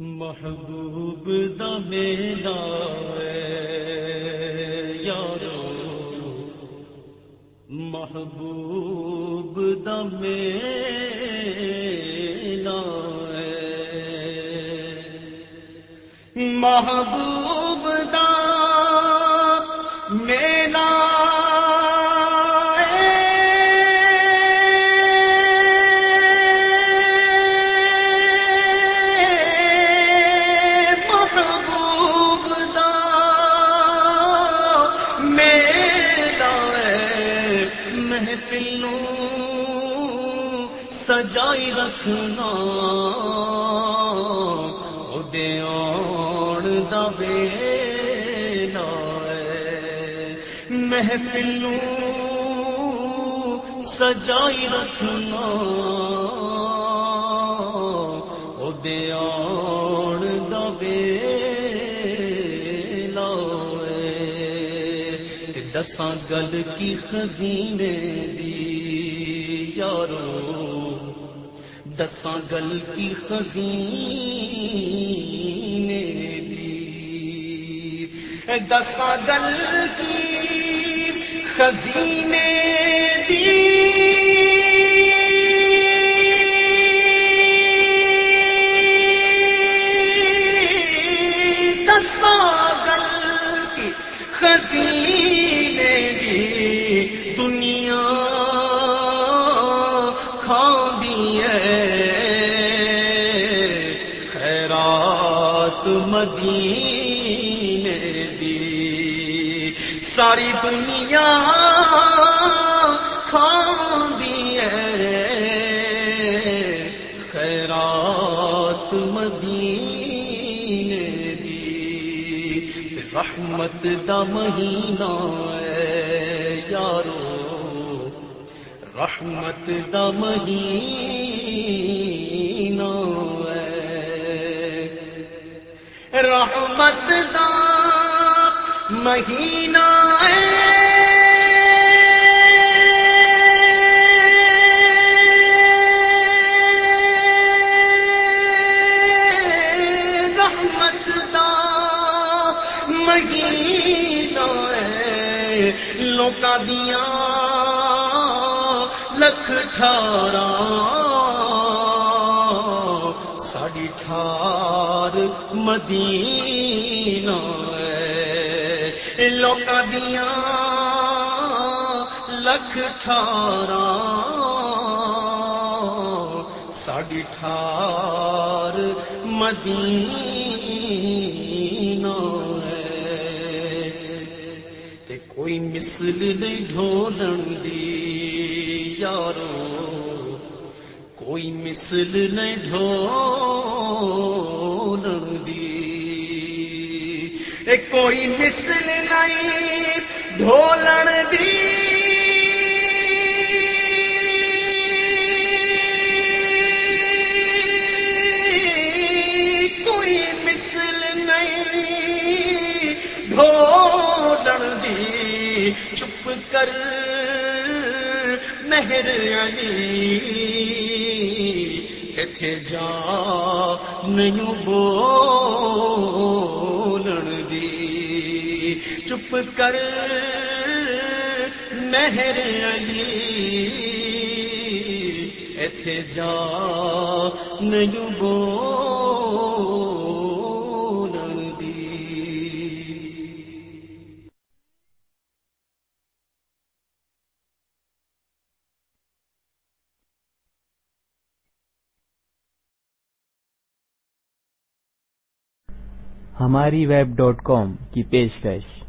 محبوب دا میلا یارو۔ محبوب دا میلا محبوب دا میلا محفلوں سجائی رکھنا دے آن دا بیلا محفلوں سجائی رکھنا دساں گل کی خزینے دی، یارو۔ دساں گل کی خزینے دی۔ دساں گل کی خزینے دی۔ خیرات مدینے دی۔ ساری دنیا کھاندی ہے۔ خیرات مدینے دی۔ رحمت دا مہینہ ہے یارو۔ رحمت دا مہینہ ہے۔ رحمت دا مہینہ ہے۔ رحمت دا مہینہ ہے۔ لکھ ٹھارا ٹھار مدینہ ہے لوکاں دیاں لکھ ٹھارا ساڑی ٹھار مدینہ تے کوئی مثل نہیں ڈھولن دی یارو، کوئی مثل نہیں ڈھولن کوئی مثل نہیں، ڈھولن دی کوئی مثل نہیں، ڈھولن دی چپ کر مہر علی ایتھے جا، نہیں بولن دی چپ کر مہر علی ایتھے جا نہیں بولن دی۔ ہماری ویب ڈاٹ کام کی پیشکش۔